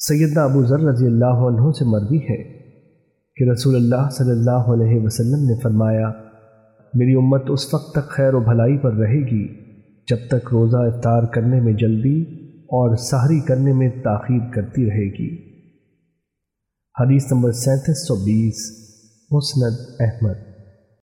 سیدنا ابو ذر رضی اللہ عنہ سے مروی ہے کہ رسول اللہ صلی اللہ علیہ وسلم نے فرمایا، میری امت اس وقت تک خیر و بھلائی پر رہے گی جب تک روزہ افطار کرنے میں جلدی اور سحری کرنے میں تاخیر کرتی رہے گی۔ حدیث نمبر سینتیس سو بیس، مسند احمد۔